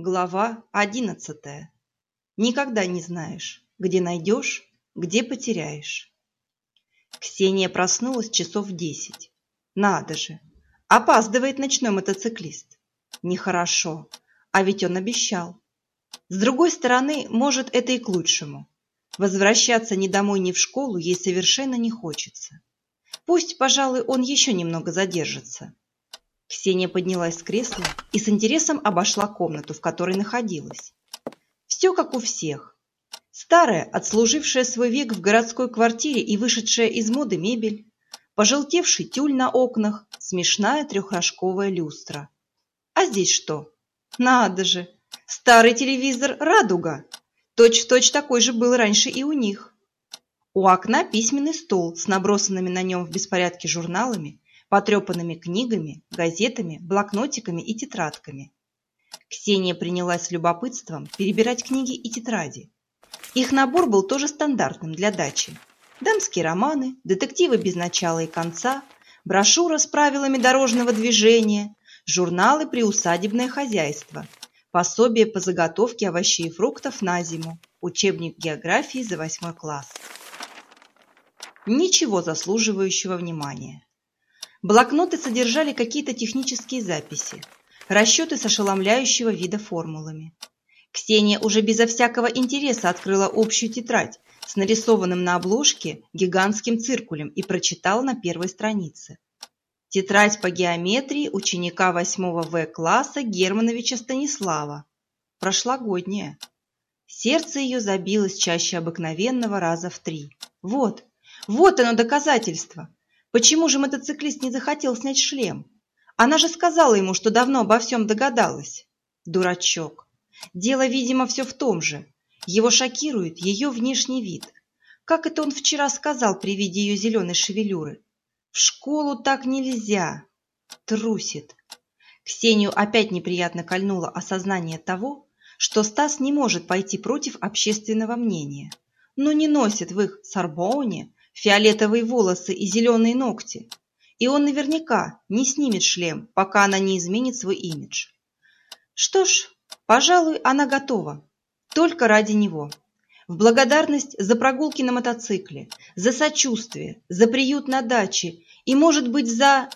Глава одиннадцатая. Никогда не знаешь, где найдешь, где потеряешь. Ксения проснулась часов в десять. Надо же, опаздывает ночной мотоциклист. Нехорошо, а ведь он обещал. С другой стороны, может, это и к лучшему. Возвращаться ни домой, ни в школу ей совершенно не хочется. Пусть, пожалуй, он еще немного задержится. Ксения поднялась с кресла и с интересом обошла комнату, в которой находилась. Все как у всех. Старая, отслужившая свой век в городской квартире и вышедшая из моды мебель, пожелтевший тюль на окнах, смешная трехрожковая люстра. А здесь что? Надо же! Старый телевизор «Радуга». Точь-в-точь -точь такой же был раньше и у них. У окна письменный стол с набросанными на нем в беспорядке журналами потрепанными книгами, газетами, блокнотиками и тетрадками. Ксения принялась с любопытством перебирать книги и тетради. Их набор был тоже стандартным для дачи. Дамские романы, детективы без начала и конца, брошюра с правилами дорожного движения, журналы «Приусадебное хозяйство», пособие по заготовке овощей и фруктов на зиму, учебник географии за восьмой класс. Ничего заслуживающего внимания. Блокноты содержали какие-то технические записи, расчеты с ошеломляющего вида формулами. Ксения уже безо всякого интереса открыла общую тетрадь с нарисованным на обложке гигантским циркулем и прочитала на первой странице. Тетрадь по геометрии ученика 8 В класса Германовича Станислава. Прошлогодняя. Сердце ее забилось чаще обыкновенного раза в три. Вот, вот оно доказательство. Почему же мотоциклист не захотел снять шлем? Она же сказала ему, что давно обо всем догадалась. Дурачок. Дело, видимо, все в том же. Его шокирует ее внешний вид. Как это он вчера сказал при виде ее зеленой шевелюры? В школу так нельзя. Трусит. Ксению опять неприятно кольнуло осознание того, что Стас не может пойти против общественного мнения, но не носит в их Сорбоне фиолетовые волосы и зеленые ногти. И он наверняка не снимет шлем, пока она не изменит свой имидж. Что ж, пожалуй, она готова. Только ради него. В благодарность за прогулки на мотоцикле, за сочувствие, за приют на даче и, может быть, за...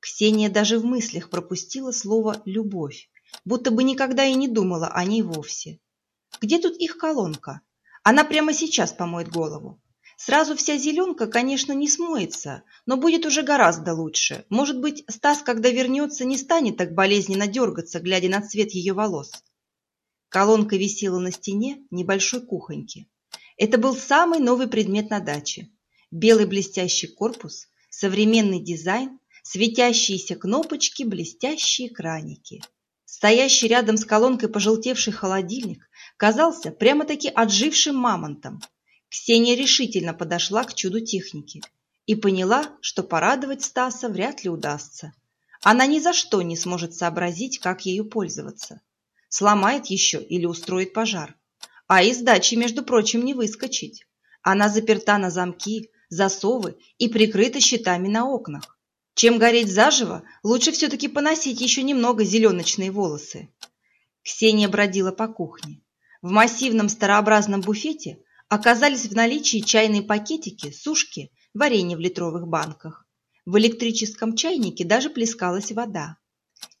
Ксения даже в мыслях пропустила слово «любовь», будто бы никогда и не думала о ней вовсе. Где тут их колонка? Она прямо сейчас помоет голову. Сразу вся зеленка, конечно, не смоется, но будет уже гораздо лучше. Может быть, Стас, когда вернется, не станет так болезненно дергаться, глядя на цвет ее волос. Колонка висела на стене небольшой кухоньки. Это был самый новый предмет на даче. Белый блестящий корпус, современный дизайн, светящиеся кнопочки, блестящие краники. Стоящий рядом с колонкой пожелтевший холодильник казался прямо-таки отжившим мамонтом. Ксения решительно подошла к чуду техники и поняла, что порадовать Стаса вряд ли удастся. Она ни за что не сможет сообразить, как ею пользоваться. Сломает еще или устроит пожар. А из дачи, между прочим, не выскочить. Она заперта на замки, засовы и прикрыта щитами на окнах. Чем гореть заживо, лучше все-таки поносить еще немного зеленочные волосы. Ксения бродила по кухне. В массивном старообразном буфете Оказались в наличии чайные пакетики, сушки, варенье в литровых банках. В электрическом чайнике даже плескалась вода.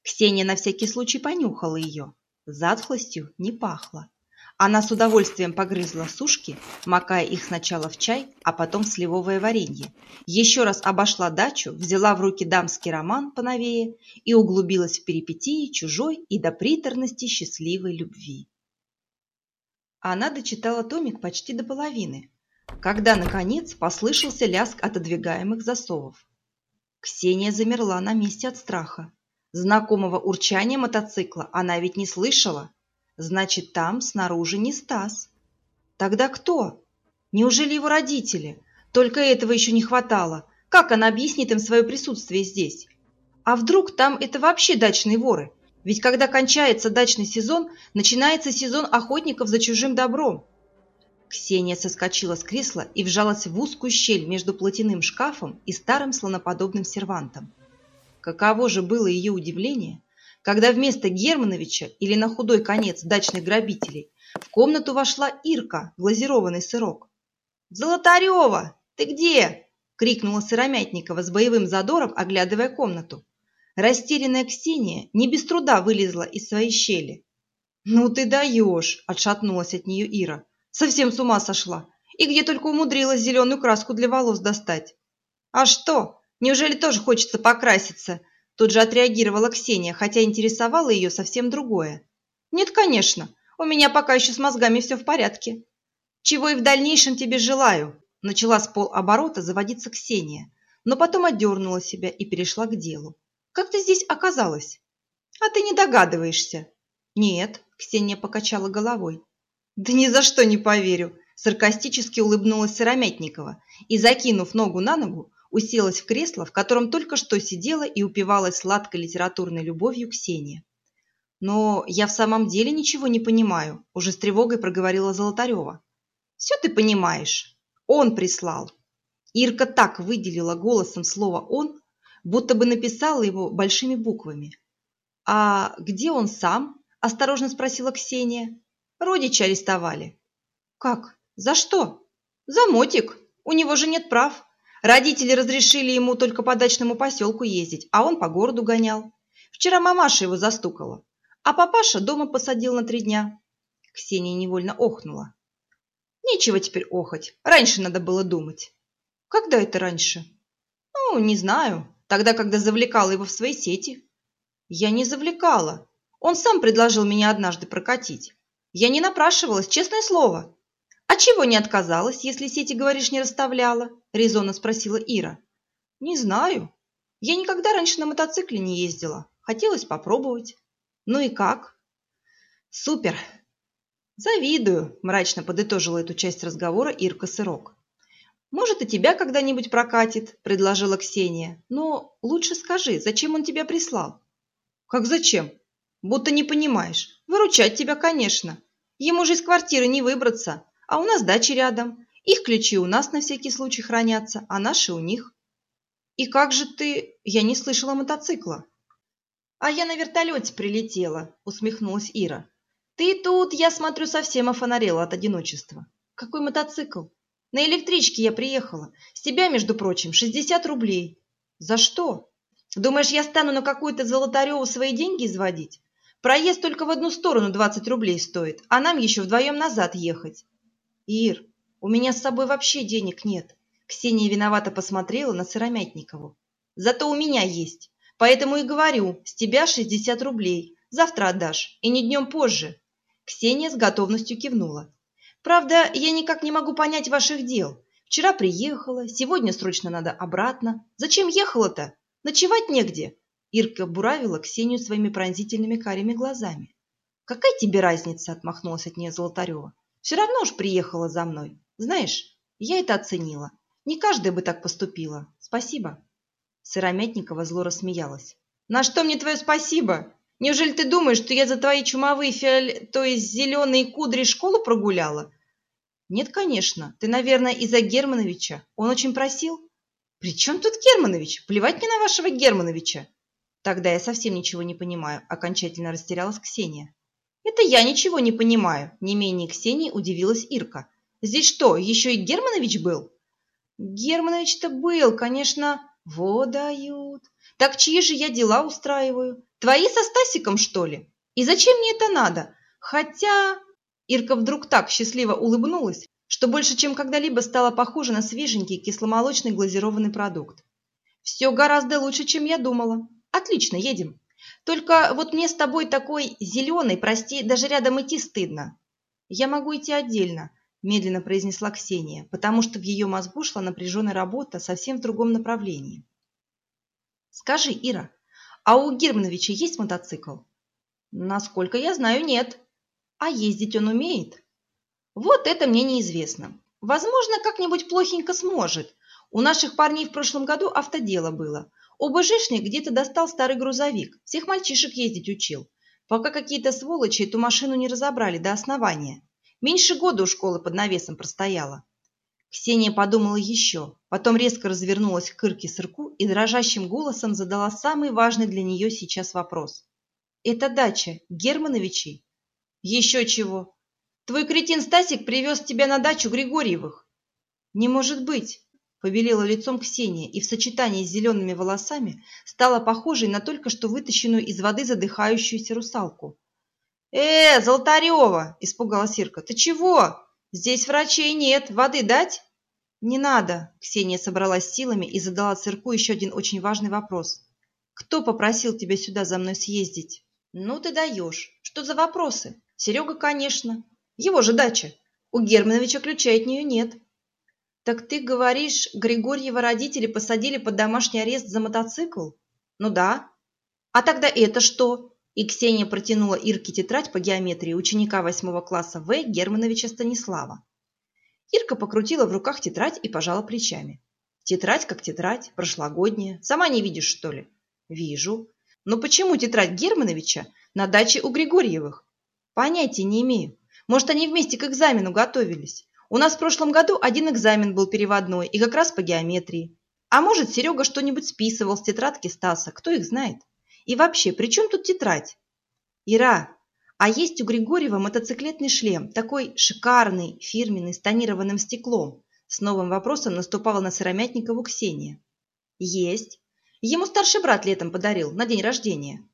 Ксения на всякий случай понюхала ее. Затхлостью не пахло. Она с удовольствием погрызла сушки, макая их сначала в чай, а потом в сливовое варенье. Еще раз обошла дачу, взяла в руки дамский роман поновее и углубилась в перипетии чужой и до приторности счастливой любви. Она дочитала томик почти до половины, когда, наконец, послышался лязг отодвигаемых засовов. Ксения замерла на месте от страха. Знакомого урчания мотоцикла она ведь не слышала. Значит, там снаружи не Стас. Тогда кто? Неужели его родители? Только этого еще не хватало. Как она объяснит им свое присутствие здесь? А вдруг там это вообще дачные воры? Ведь когда кончается дачный сезон, начинается сезон охотников за чужим добром. Ксения соскочила с кресла и вжалась в узкую щель между платяным шкафом и старым слоноподобным сервантом. Каково же было ее удивление, когда вместо Германовича или на худой конец дачных грабителей в комнату вошла Ирка, глазированный сырок. «Золотарева, ты где?» — крикнула Сыромятникова с боевым задором, оглядывая комнату. Растерянная Ксения не без труда вылезла из своей щели. «Ну ты даешь!» – отшатнулась от нее Ира. «Совсем с ума сошла! И где только умудрилась зеленую краску для волос достать!» «А что? Неужели тоже хочется покраситься?» Тут же отреагировала Ксения, хотя интересовало ее совсем другое. «Нет, конечно. У меня пока еще с мозгами все в порядке». «Чего и в дальнейшем тебе желаю», – начала с полоборота заводиться Ксения, но потом отдернула себя и перешла к делу. «Как ты здесь оказалась?» «А ты не догадываешься». «Нет», – Ксения покачала головой. «Да ни за что не поверю», – саркастически улыбнулась Сыромятникова и, закинув ногу на ногу, уселась в кресло, в котором только что сидела и упивалась сладкой литературной любовью Ксения. «Но я в самом деле ничего не понимаю», – уже с тревогой проговорила Золотарева. «Все ты понимаешь. Он прислал». Ирка так выделила голосом слово «он», будто бы написала его большими буквами. «А где он сам?» – осторожно спросила Ксения. «Родичи арестовали». «Как? За что?» «За мотик. У него же нет прав. Родители разрешили ему только по дачному поселку ездить, а он по городу гонял. Вчера мамаша его застукала, а папаша дома посадил на три дня». Ксения невольно охнула. «Нечего теперь охоть. Раньше надо было думать». «Когда это раньше?» «Ну, не знаю. Тогда, когда завлекала его в свои сети». «Я не завлекала. Он сам предложил меня однажды прокатить. Я не напрашивалась, честное слово. А чего не отказалась, если сети, говоришь, не расставляла? Резонно спросила Ира. Не знаю. Я никогда раньше на мотоцикле не ездила. Хотелось попробовать. Ну и как? Супер. Завидую, мрачно подытожила эту часть разговора Ирка Сырок. Может, и тебя когда-нибудь прокатит, предложила Ксения. Но лучше скажи, зачем он тебя прислал? Как зачем? Будто не понимаешь. Выручать тебя, конечно. Ему же из квартиры не выбраться. А у нас дача рядом. Их ключи у нас на всякий случай хранятся, а наши у них. И как же ты... Я не слышала мотоцикла. А я на вертолете прилетела, усмехнулась Ира. Ты тут, я смотрю, совсем офонарела от одиночества. Какой мотоцикл? На электричке я приехала. С тебя, между прочим, 60 рублей. За что? Думаешь, я стану на какую-то Золотареву свои деньги изводить? Проезд только в одну сторону 20 рублей стоит, а нам еще вдвоем назад ехать. Ир, у меня с собой вообще денег нет. Ксения виновато посмотрела на Сыромятникову. Зато у меня есть. Поэтому и говорю, с тебя 60 рублей. Завтра отдашь, и не днем позже. Ксения с готовностью кивнула. Правда, я никак не могу понять ваших дел. Вчера приехала, сегодня срочно надо обратно. Зачем ехала-то? Ночевать негде. Ирка буравила Ксению своими пронзительными карими глазами. «Какая тебе разница?» – отмахнулась от нее Золотарева. «Все равно уж приехала за мной. Знаешь, я это оценила. Не каждая бы так поступила. Спасибо». Сыромятникова зло рассмеялась. «На что мне твое спасибо? Неужели ты думаешь, что я за твои чумовые фиоль... то есть зеленые кудри школу прогуляла?» «Нет, конечно. Ты, наверное, из-за Германовича. Он очень просил». «При чем тут Германович? Плевать мне на вашего Германовича!» Тогда я совсем ничего не понимаю, окончательно растерялась Ксения. Это я ничего не понимаю, не менее Ксении удивилась Ирка. Здесь что, еще и Германович был? Германович-то был, конечно, вот дают. Так чьи же я дела устраиваю? Твои со Стасиком, что ли? И зачем мне это надо? Хотя... Ирка вдруг так счастливо улыбнулась, что больше, чем когда-либо стала похожа на свеженький кисломолочный глазированный продукт. Все гораздо лучше, чем я думала. Отлично, едем. Только вот мне с тобой такой зеленый, прости, даже рядом идти стыдно. Я могу идти отдельно, медленно произнесла Ксения, потому что в ее мозгу шла напряженная работа совсем в другом направлении. Скажи, Ира, а у Германовича есть мотоцикл? Насколько я знаю, нет. А ездить он умеет? Вот это мне неизвестно. Возможно, как-нибудь плохенько сможет. У наших парней в прошлом году автодело было. ОБЖшник где-то достал старый грузовик, всех мальчишек ездить учил, пока какие-то сволочи эту машину не разобрали до основания. Меньше года у школы под навесом простояла. Ксения подумала еще, потом резко развернулась к Ирке Сырку и дрожащим голосом задала самый важный для нее сейчас вопрос. Это дача Германовичей. Еще чего. Твой кретин Стасик привез тебя на дачу Григорьевых. Не может быть. Побелела лицом Ксения и в сочетании с зелеными волосами стала похожей на только что вытащенную из воды задыхающуюся русалку. «Э, Золотарева!» – испугалась Ирка. «Ты чего? Здесь врачей нет. Воды дать?» «Не надо!» – Ксения собралась силами и задала цирку еще один очень важный вопрос. «Кто попросил тебя сюда за мной съездить?» «Ну ты даешь. Что за вопросы?» «Серега, конечно. Его же дача. У Германовича ключа от нее нет». «Так ты говоришь, Григорьева родители посадили под домашний арест за мотоцикл?» «Ну да». «А тогда это что?» И Ксения протянула Ирке тетрадь по геометрии ученика восьмого класса В. Германовича Станислава. Ирка покрутила в руках тетрадь и пожала плечами. Тетрадь как тетрадь, прошлогодняя. Сама не видишь, что ли? Вижу. Но почему тетрадь Германовича на даче у Григорьевых? Понятия не имею. Может, они вместе к экзамену готовились. У нас в прошлом году один экзамен был переводной, и как раз по геометрии. А может, Серега что-нибудь списывал с тетрадки Стаса, кто их знает. И вообще, при чем тут тетрадь? Ира, а есть у Григорьева мотоциклетный шлем, такой шикарный, фирменный, с тонированным стеклом. С новым вопросом наступала на Сыромятникову Ксения. Есть. Ему старший брат летом подарил, на день рождения.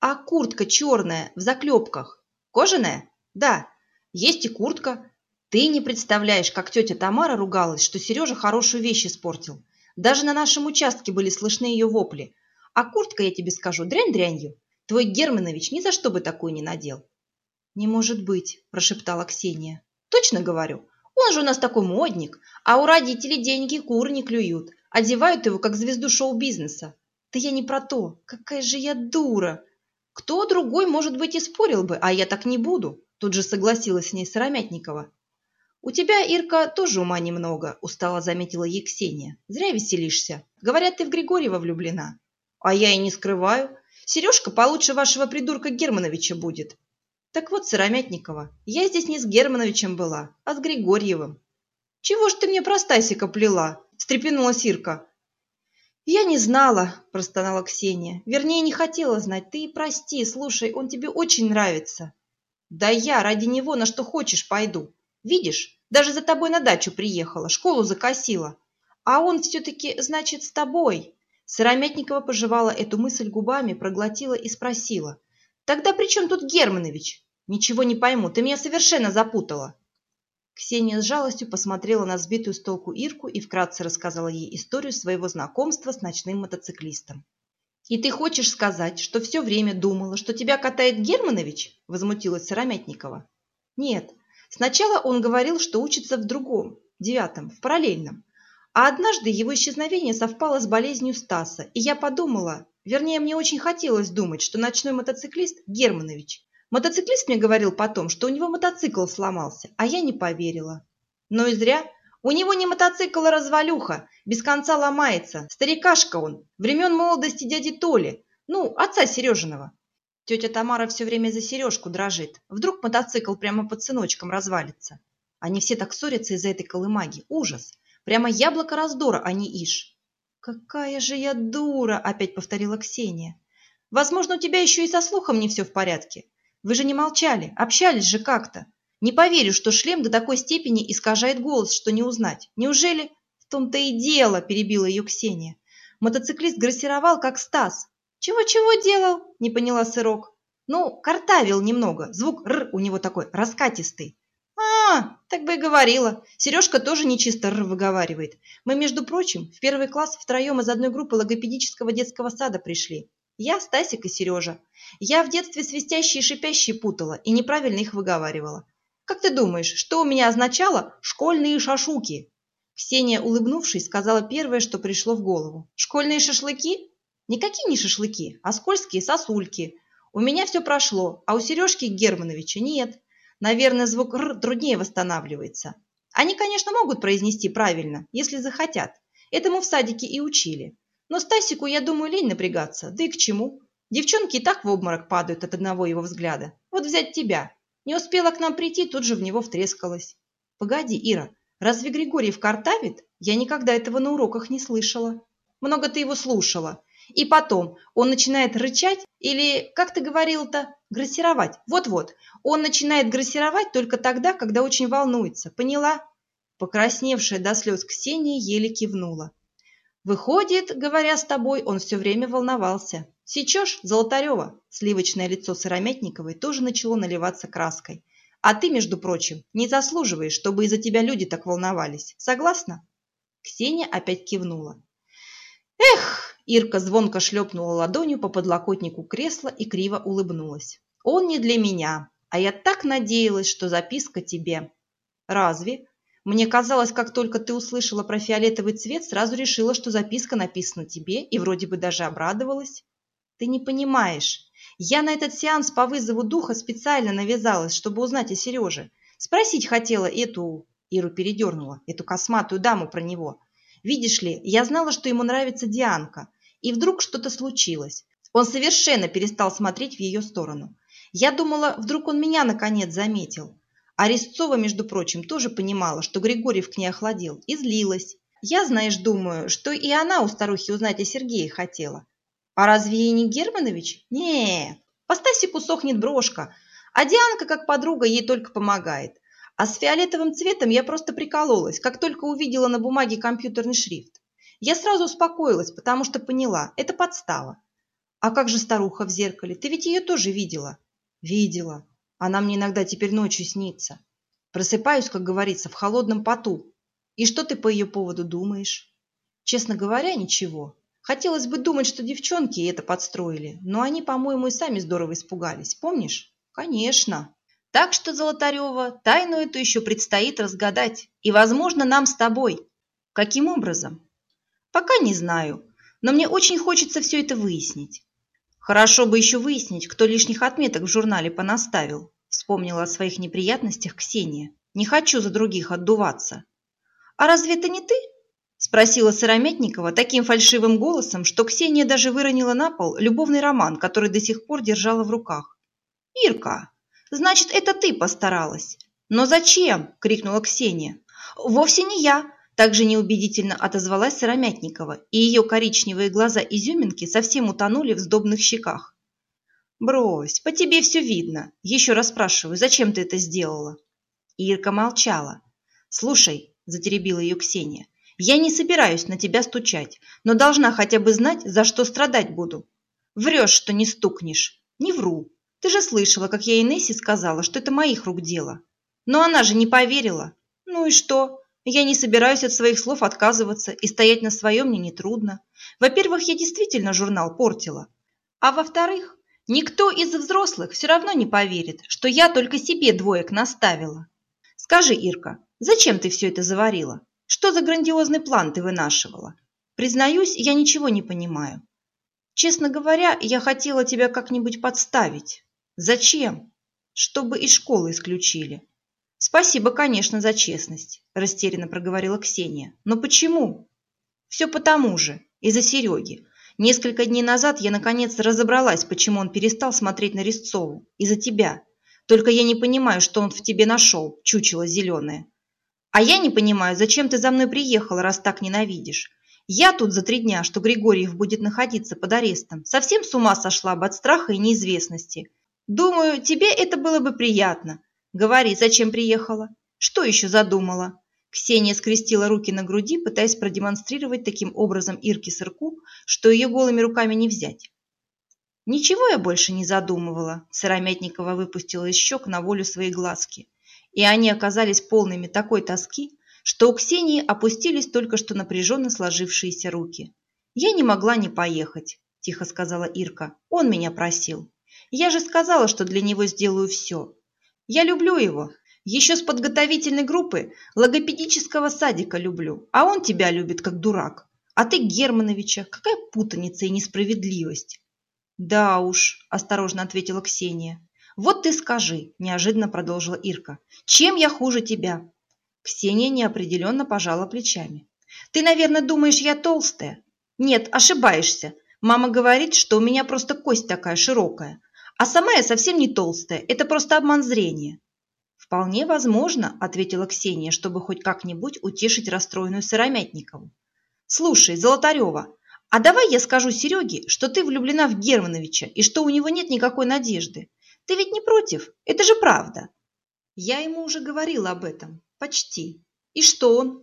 А куртка черная, в заклепках. Кожаная? Да. Есть и куртка. Ты не представляешь, как тетя Тамара ругалась, что Сережа хорошую вещь испортил. Даже на нашем участке были слышны ее вопли. А куртка, я тебе скажу, дрянь дрянью. Твой Германович ни за что бы такую не надел. «Не может быть», – прошептала Ксения. «Точно говорю. Он же у нас такой модник, а у родителей деньги кур не клюют. Одевают его, как звезду шоу-бизнеса. Да я не про то. Какая же я дура. Кто другой, может быть, и спорил бы, а я так не буду», – тут же согласилась с ней Сыромятникова. «У тебя, Ирка, тоже ума немного», – устало заметила ей Ксения. «Зря веселишься. Говорят, ты в Григорьева влюблена». «А я и не скрываю. Сережка получше вашего придурка Германовича будет. Так вот, Сыромятникова, я здесь не с Германовичем была, а с Григорьевым. Чего ж ты мне про Стасика плела? Встрепенулась Ирка. Я не знала, простонала Ксения. Вернее, не хотела знать. Ты и прости, слушай, он тебе очень нравится. Да я ради него на что хочешь пойду. Видишь, даже за тобой на дачу приехала, школу закосила. А он все-таки, значит, с тобой. Сыромятникова пожевала эту мысль губами, проглотила и спросила. Тогда при чем тут Германович? Ничего не пойму, ты меня совершенно запутала. Ксения с жалостью посмотрела на сбитую с толку Ирку и вкратце рассказала ей историю своего знакомства с ночным мотоциклистом. «И ты хочешь сказать, что все время думала, что тебя катает Германович?» – возмутилась Сыромятникова. «Нет. Сначала он говорил, что учится в другом, девятом, в параллельном. А однажды его исчезновение совпало с болезнью Стаса, и я подумала, Вернее, мне очень хотелось думать, что ночной мотоциклист Германович. Мотоциклист мне говорил потом, что у него мотоцикл сломался, а я не поверила. Но и зря. У него не мотоцикл, а развалюха. Без конца ломается. Старикашка он. Времен молодости дяди Толи. Ну, отца Сережиного. Тетя Тамара все время за Сережку дрожит. Вдруг мотоцикл прямо под сыночком развалится. Они все так ссорятся из-за этой колымаги. Ужас. Прямо яблоко раздора, а не ишь. «Какая же я дура!» – опять повторила Ксения. «Возможно, у тебя еще и со слухом не все в порядке. Вы же не молчали, общались же как-то. Не поверю, что шлем до такой степени искажает голос, что не узнать. Неужели...» «В том-то и дело!» – перебила ее Ксения. Мотоциклист грассировал, как Стас. «Чего-чего делал?» – не поняла Сырок. «Ну, картавил немного. Звук «р» у него такой раскатистый. «А, так бы и говорила. Сережка тоже нечисто р выговаривает. Мы, между прочим, в первый класс втроем из одной группы логопедического детского сада пришли. Я, Стасик и Сережа. Я в детстве свистящие и шипящие путала и неправильно их выговаривала. Как ты думаешь, что у меня означало «школьные шашуки»?» Ксения, улыбнувшись, сказала первое, что пришло в голову. «Школьные шашлыки?» «Никакие не шашлыки, а скользкие сосульки. У меня все прошло, а у Сережки Германовича нет. Наверное, звук «р» труднее восстанавливается. Они, конечно, могут произнести правильно, если захотят. Этому в садике и учили. Но Стасику, я думаю, лень напрягаться. Да и к чему? Девчонки и так в обморок падают от одного его взгляда. Вот взять тебя. Не успела к нам прийти, тут же в него втрескалась. Погоди, Ира, разве Григорьев картавит? Я никогда этого на уроках не слышала. Много ты его слушала. И потом, он начинает рычать или, как ты говорил-то, грассировать. Вот-вот, он начинает грассировать только тогда, когда очень волнуется. Поняла? Покрасневшая до слез Ксения еле кивнула. Выходит, говоря с тобой, он все время волновался. Сечешь, Золотарева? Сливочное лицо Сыромятниковой тоже начало наливаться краской. А ты, между прочим, не заслуживаешь, чтобы из-за тебя люди так волновались. Согласна? Ксения опять кивнула. Эх, Ирка звонко шлепнула ладонью по подлокотнику кресла и криво улыбнулась. Он не для меня, а я так надеялась, что записка тебе. Разве? Мне казалось, как только ты услышала про фиолетовый цвет, сразу решила, что записка написана тебе, и вроде бы даже обрадовалась. Ты не понимаешь. Я на этот сеанс по вызову духа специально навязалась, чтобы узнать о Сереже. Спросить хотела эту... Иру передернула, эту косматую даму про него. Видишь ли, я знала, что ему нравится Дианка. И вдруг что-то случилось. Он совершенно перестал смотреть в ее сторону. Я думала, вдруг он меня наконец заметил. А Резцова, между прочим, тоже понимала, что Григорьев к ней охладел, и злилась. Я, знаешь, думаю, что и она у старухи узнать о Сергее хотела. А разве ей не Германович? Нет, по Стасику сохнет брошка, а Дианка, как подруга, ей только помогает. А с фиолетовым цветом я просто прикололась, как только увидела на бумаге компьютерный шрифт. Я сразу успокоилась, потому что поняла, это подстава. А как же старуха в зеркале? Ты ведь ее тоже видела? Видела. Она мне иногда теперь ночью снится. Просыпаюсь, как говорится, в холодном поту. И что ты по ее поводу думаешь? Честно говоря, ничего. Хотелось бы думать, что девчонки это подстроили, но они, по-моему, и сами здорово испугались. Помнишь? Конечно. Так что, Золотарева, тайну эту еще предстоит разгадать. И, возможно, нам с тобой. Каким образом? Пока не знаю, но мне очень хочется все это выяснить. Хорошо бы еще выяснить, кто лишних отметок в журнале понаставил. Вспомнила о своих неприятностях Ксения. Не хочу за других отдуваться. А разве это не ты? Спросила Сырометникова таким фальшивым голосом, что Ксения даже выронила на пол любовный роман, который до сих пор держала в руках. «Ирка, значит, это ты постаралась?» «Но зачем?» – крикнула Ксения. «Вовсе не я. Также неубедительно отозвалась Сыромятникова, и ее коричневые глаза-изюминки совсем утонули в сдобных щеках. «Брось, по тебе все видно. Еще раз спрашиваю, зачем ты это сделала?» Ирка молчала. «Слушай», – затеребила ее Ксения, – «я не собираюсь на тебя стучать, но должна хотя бы знать, за что страдать буду. Врешь, что не стукнешь. Не вру. Ты же слышала, как я Инессе сказала, что это моих рук дело. Но она же не поверила. Ну и что? Я не собираюсь от своих слов отказываться, и стоять на своем мне нетрудно. Во-первых, я действительно журнал портила. А во-вторых, никто из взрослых все равно не поверит, что я только себе двоек наставила. Скажи, Ирка, зачем ты все это заварила? Что за грандиозный план ты вынашивала? Признаюсь, я ничего не понимаю. Честно говоря, я хотела тебя как-нибудь подставить. Зачем? Чтобы из школы исключили. «Спасибо, конечно, за честность», – растерянно проговорила Ксения. «Но почему?» «Все потому же, из-за Сереги. Несколько дней назад я наконец разобралась, почему он перестал смотреть на Резцову. Из-за тебя. Только я не понимаю, что он в тебе нашел, чучело зеленое. А я не понимаю, зачем ты за мной приехала, раз так ненавидишь. Я тут за три дня, что Григорьев будет находиться под арестом, совсем с ума сошла бы от страха и неизвестности. Думаю, тебе это было бы приятно. Говори, зачем приехала? Что еще задумала? Ксения скрестила руки на груди, пытаясь продемонстрировать таким образом Ирке сырку, что ее голыми руками не взять. Ничего я больше не задумывала. Сыромятникова выпустила из щек на волю свои глазки. И они оказались полными такой тоски, что у Ксении опустились только что напряженно сложившиеся руки. «Я не могла не поехать», – тихо сказала Ирка. «Он меня просил. Я же сказала, что для него сделаю все. Я люблю его. Еще с подготовительной группы логопедического садика люблю. А он тебя любит, как дурак. А ты Германовича. Какая путаница и несправедливость. Да уж, осторожно ответила Ксения. Вот ты скажи, неожиданно продолжила Ирка. Чем я хуже тебя? Ксения неопределенно пожала плечами. Ты, наверное, думаешь, я толстая? Нет, ошибаешься. Мама говорит, что у меня просто кость такая широкая. А сама я совсем не толстая, это просто обман зрения. Вполне возможно, ответила Ксения, чтобы хоть как-нибудь утешить расстроенную Сыромятникову. Слушай, Золотарева, А давай я скажу Сереге, что ты влюблена в Германовича и что у него нет никакой надежды. Ты ведь не против? Это же правда. Я ему уже говорила об этом. Почти. И что он?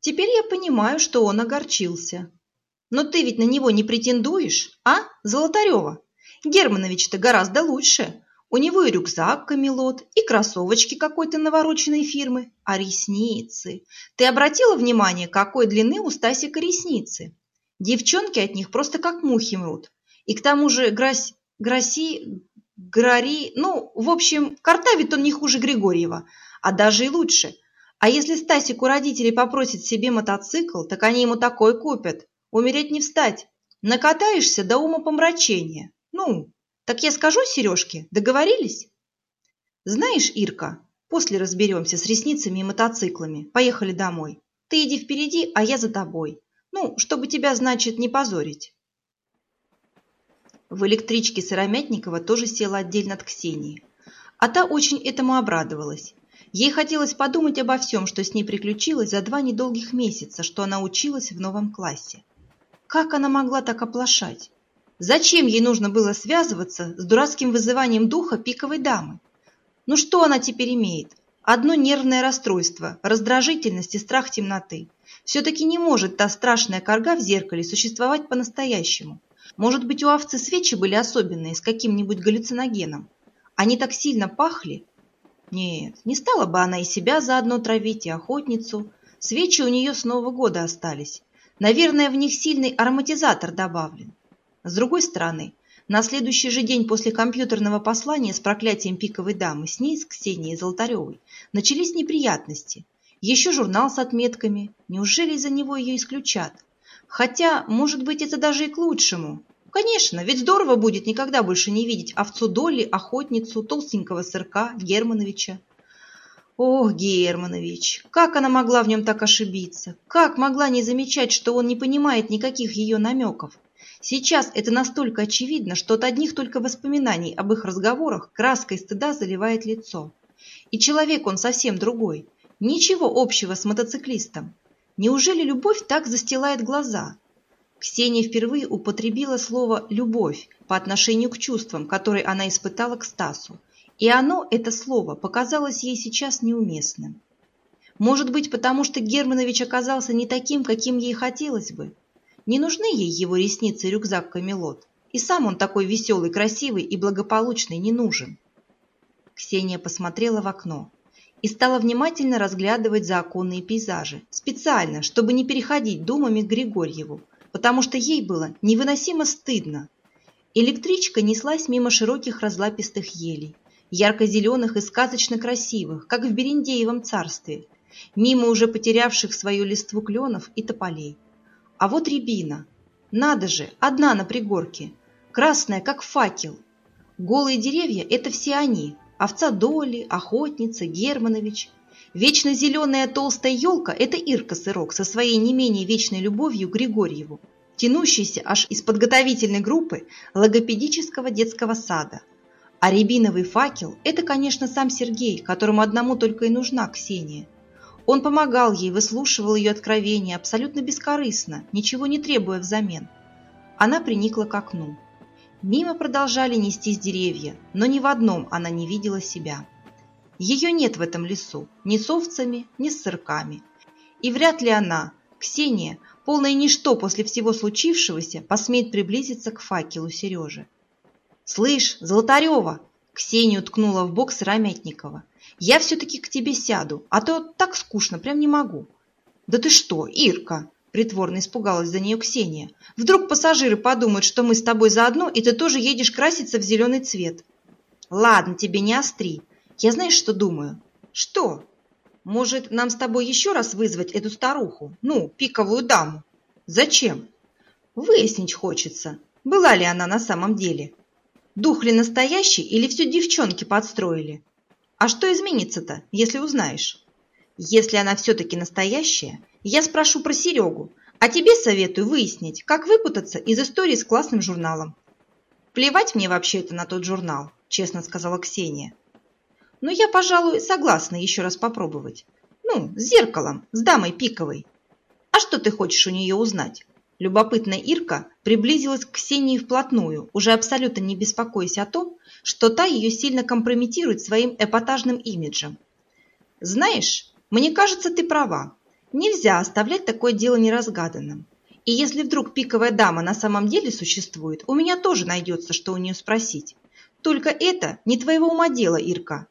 Теперь я понимаю, что он огорчился. Но ты ведь на него не претендуешь, а, Золотарева? Германович-то гораздо лучше. У него и рюкзак камелот, и кроссовочки какой-то навороченной фирмы. А ресницы? Ты обратила внимание, какой длины у Стасика ресницы? Девчонки от них просто как мухи мрут. И к тому же грась... гроси... грари... Ну, в общем, картавит он не хуже Григорьева, а даже и лучше. А если Стасик у родителей попросит себе мотоцикл, так они ему такой купят. Умереть не встать. Накатаешься до ума помрачения. Ну, так я скажу Сережке, договорились? Знаешь, Ирка, после разберемся с ресницами и мотоциклами. Поехали домой. Ты иди впереди, а я за тобой. Ну, чтобы тебя, значит, не позорить. В электричке Сыромятникова тоже села отдельно от Ксении. А та очень этому обрадовалась. Ей хотелось подумать обо всем, что с ней приключилось за два недолгих месяца, что она училась в новом классе. Как она могла так оплошать? Зачем ей нужно было связываться с дурацким вызыванием духа пиковой дамы? Ну что она теперь имеет? Одно нервное расстройство, раздражительность и страх темноты. Все-таки не может та страшная корга в зеркале существовать по-настоящему. Может быть, у овцы свечи были особенные, с каким-нибудь галлюциногеном. Они так сильно пахли. Нет, не стала бы она и себя заодно травить, и охотницу. Свечи у нее с Нового года остались. Наверное, в них сильный ароматизатор добавлен. С другой стороны, на следующий же день после компьютерного послания с проклятием пиковой дамы с ней, с Ксенией Золотаревой, начались неприятности. Еще журнал с отметками. Неужели из-за него ее исключат? Хотя, может быть, это даже и к лучшему. Конечно, ведь здорово будет никогда больше не видеть овцу Долли, охотницу, толстенького сырка, Германовича. Ох, Германович, как она могла в нем так ошибиться? Как могла не замечать, что он не понимает никаких ее намеков? Сейчас это настолько очевидно, что от одних только воспоминаний об их разговорах краской стыда заливает лицо. И человек он совсем другой. Ничего общего с мотоциклистом. Неужели любовь так застилает глаза? Ксения впервые употребила слово «любовь» по отношению к чувствам, которые она испытала к Стасу. И оно, это слово, показалось ей сейчас неуместным. Может быть, потому что Германович оказался не таким, каким ей хотелось бы. Не нужны ей его ресницы и рюкзак Камелот. И сам он такой веселый, красивый и благополучный не нужен. Ксения посмотрела в окно и стала внимательно разглядывать законные пейзажи, специально, чтобы не переходить думами к Григорьеву, потому что ей было невыносимо стыдно. Электричка неслась мимо широких разлапистых елей, ярко-зеленых и сказочно красивых, как в Берендеевом царстве, мимо уже потерявших свою листву кленов и тополей. А вот рябина. Надо же, одна на пригорке. Красная, как факел. Голые деревья – это все они. Овца Доли, охотница, Германович. Вечно зеленая толстая елка – это Ирка Сырок со своей не менее вечной любовью Григорьеву, тянущейся аж из подготовительной группы логопедического детского сада. А рябиновый факел – это, конечно, сам Сергей, которому одному только и нужна Ксения – он помогал ей, выслушивал ее откровения абсолютно бескорыстно, ничего не требуя взамен. Она приникла к окну. Мимо продолжали нестись деревья, но ни в одном она не видела себя. Ее нет в этом лесу, ни с овцами, ни с сырками. И вряд ли она, Ксения, полное ничто после всего случившегося, посмеет приблизиться к факелу Сережи. «Слышь, Золотарева!» Ксению ткнула в бок Сыромятникова. Я все-таки к тебе сяду, а то так скучно, прям не могу. Да ты что, Ирка? Притворно испугалась за нее Ксения. Вдруг пассажиры подумают, что мы с тобой заодно, и ты тоже едешь краситься в зеленый цвет. Ладно, тебе не остри. Я знаешь, что думаю? Что? Может, нам с тобой еще раз вызвать эту старуху? Ну, пиковую даму. Зачем? Выяснить хочется, была ли она на самом деле. Дух ли настоящий или все девчонки подстроили? А что изменится-то, если узнаешь? Если она все-таки настоящая, я спрошу про Серегу, а тебе советую выяснить, как выпутаться из истории с классным журналом. Плевать мне вообще это на тот журнал, честно сказала Ксения. Но я, пожалуй, согласна еще раз попробовать. Ну, с зеркалом, с дамой пиковой. А что ты хочешь у нее узнать? Любопытная Ирка приблизилась к Ксении вплотную, уже абсолютно не беспокоясь о том, что та ее сильно компрометирует своим эпатажным имиджем. «Знаешь, мне кажется, ты права. Нельзя оставлять такое дело неразгаданным. И если вдруг пиковая дама на самом деле существует, у меня тоже найдется, что у нее спросить. Только это не твоего ума дело, Ирка».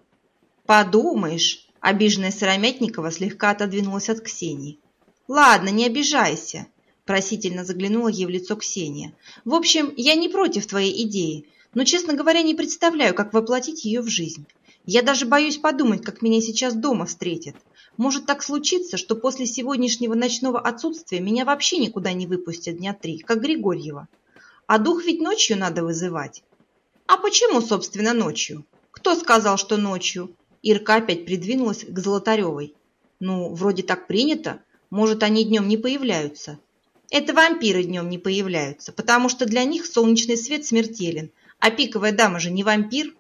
«Подумаешь», – обиженная Сыромятникова слегка отодвинулась от Ксении. «Ладно, не обижайся. Просительно заглянула ей в лицо Ксения. «В общем, я не против твоей идеи, но, честно говоря, не представляю, как воплотить ее в жизнь. Я даже боюсь подумать, как меня сейчас дома встретят. Может так случиться, что после сегодняшнего ночного отсутствия меня вообще никуда не выпустят дня три, как Григорьева. А дух ведь ночью надо вызывать. А почему, собственно, ночью? Кто сказал, что ночью? Ирка опять придвинулась к Золотаревой. Ну, вроде так принято. Может, они днем не появляются. Это вампиры днем не появляются, потому что для них солнечный свет смертелен, а пиковая дама же не вампир.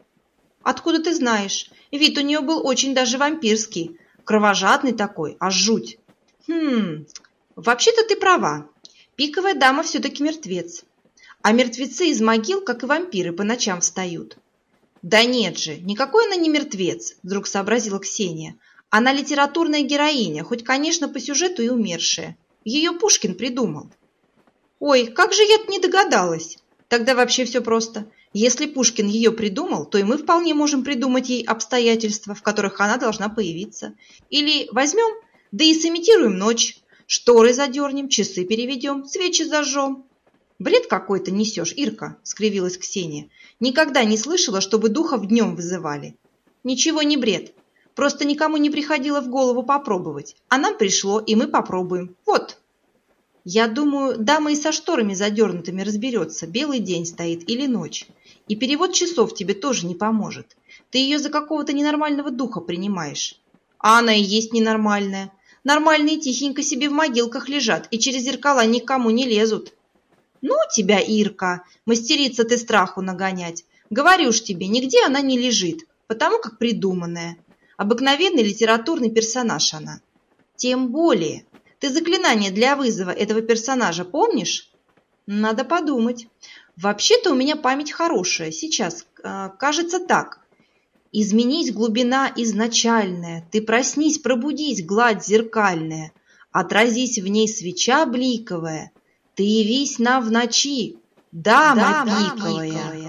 Откуда ты знаешь? Вид у нее был очень даже вампирский, кровожадный такой, аж жуть. Хм, вообще-то ты права. Пиковая дама все-таки мертвец. А мертвецы из могил, как и вампиры, по ночам встают. Да нет же, никакой она не мертвец, вдруг сообразила Ксения. Она литературная героиня, хоть, конечно, по сюжету и умершая. Ее Пушкин придумал. Ой, как же я не догадалась. Тогда вообще все просто. Если Пушкин ее придумал, то и мы вполне можем придумать ей обстоятельства, в которых она должна появиться. Или возьмем, да и сымитируем ночь. Шторы задернем, часы переведем, свечи зажжем. Бред какой-то несешь, Ирка, скривилась Ксения. Никогда не слышала, чтобы духов днем вызывали. Ничего не бред. Просто никому не приходило в голову попробовать. А нам пришло, и мы попробуем. Вот. Я думаю, дама и со шторами задернутыми разберется, белый день стоит или ночь. И перевод часов тебе тоже не поможет. Ты ее за какого-то ненормального духа принимаешь. А она и есть ненормальная. Нормальные тихенько себе в могилках лежат и через зеркала никому не лезут. Ну тебя, Ирка, мастерица ты страху нагонять. Говорю ж тебе, нигде она не лежит, потому как придуманная. Обыкновенный литературный персонаж она. Тем более. Ты заклинание для вызова этого персонажа помнишь? Надо подумать. Вообще-то у меня память хорошая. Сейчас, э, кажется, так. Изменись глубина изначальная, Ты проснись, пробудись, гладь зеркальная, Отразись в ней свеча бликовая, Ты явись на в ночи, дама, дама пиковая.